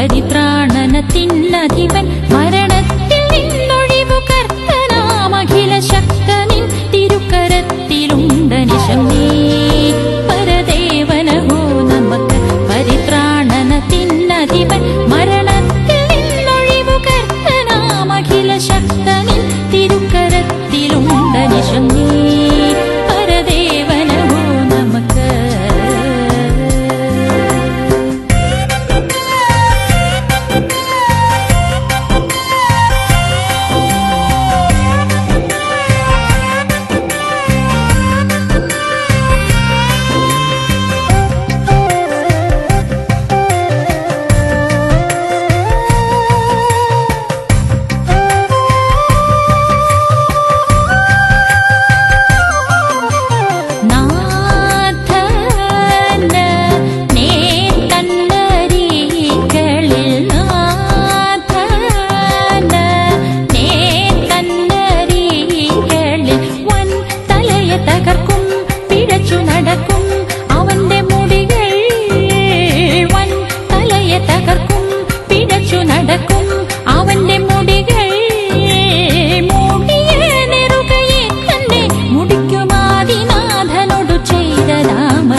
പരിത്രാണനത്തിനധിവൻ മരണത്തിൽ നിന്നൊഴിവു കർത്തനാമഖില ശക്തനിൻ തിരുക്കരത്തിലുണ്ടനിശം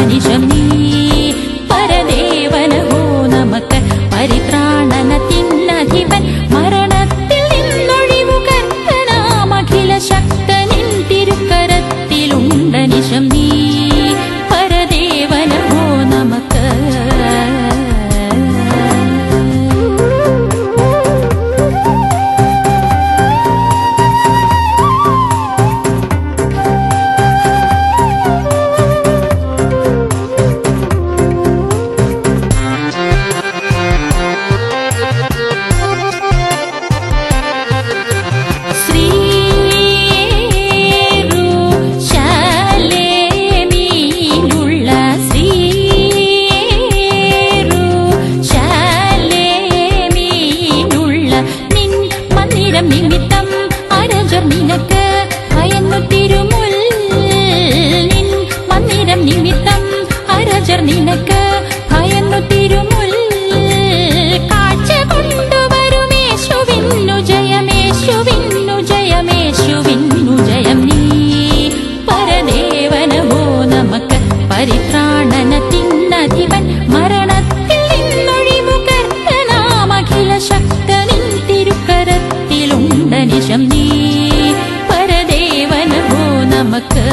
你身边。ഗണനത്തിന്നധിപൻ മരണത്തിൽ നിന്നൊഴിമുകർത്തനാമഖില ശക്തനിൻ തിരുക്കരത്തിലുണ്ടനിശം നീ പരദേവനോ നമുക്ക്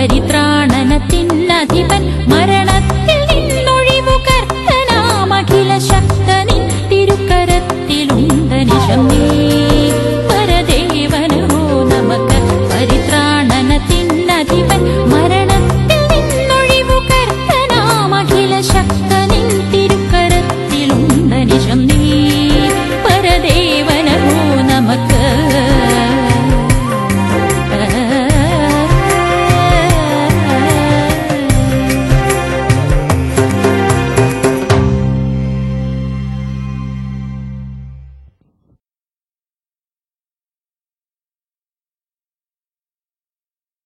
Eritrea.